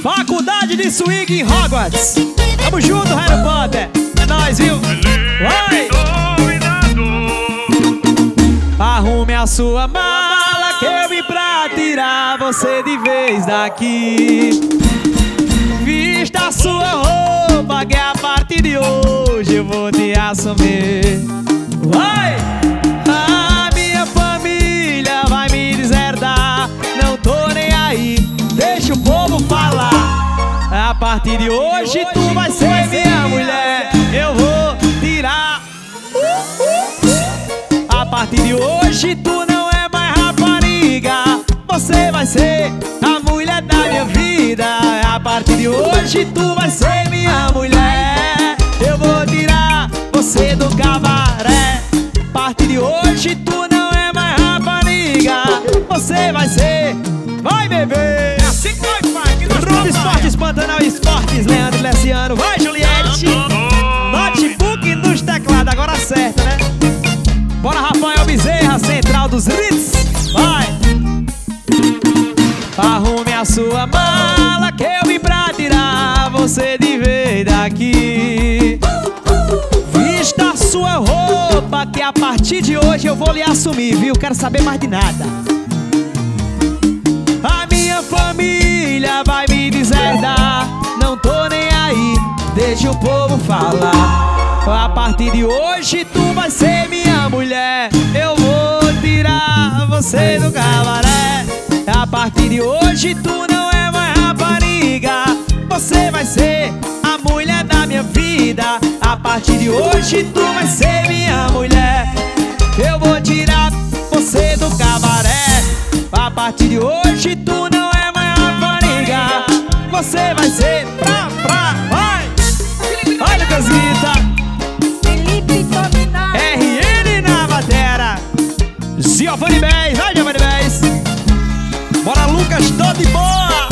Faculdade de Swing em Hogwarts. Tamo junto, Harry Potter. É nóis, viu? Vai! Arrume a sua mala que eu vim pra tirar você de vez daqui. Vista a sua roupa que a partir de hoje eu vou te assumir. Vai! A partir de hoje tu vai ser minha mulher. Eu vou tirar. A partir de hoje tu não é mais rapariga. Você vai ser a mulher da minha vida. A partir de hoje tu vai ser minha mulher. Eu vou tirar você do cabaré. A partir de hoje dos Ritz. Vai! Arrume a sua mala que eu vim pra tirar você de vez daqui. Vista sua roupa que a partir de hoje eu vou lhe assumir, viu? Quero saber mais de nada. A minha família vai me deserdar. Não tô nem aí, deixa o povo falar. A partir de hoje tu vai ser minha mulher. Eu você do cabaré. A partir de hoje tu não é mais rapariga. Você vai ser a mulher da minha vida. A partir de hoje tu vai ser minha mulher. Eu vou tirar você do cabaré. A partir de hoje tu não é mais rapariga. Você vai Giovanni 10, vai Giovanni 10 Bora Lucas, todo de boa.